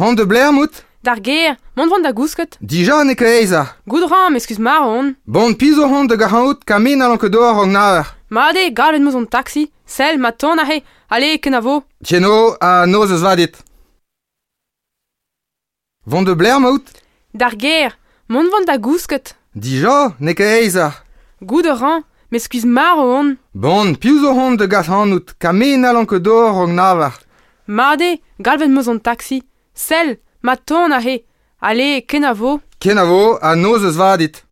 Hon de bler mout Dar ger, mont vant da gousket. Dija ne kreiza. Goud ram, eskuz mar on. Bon pizo hon de gahaout kamin alan ket doar an naer. Made, galet mouz an taxi. Sel, ma ton ahe. Ale, ken avo. Tjeno, a noz eus vadit. Vont de bler mout Dar ger, mont vant da gousket. Dija ne kreiza. Goud ram, meskuz mar on. Bon pizo hon de gahaout kamin alan ket doar an naer. Made, galvet mouz an taxi. Sel, ma ton ahe, ale, ken a vo. Ken a vo, a noz eus vadit.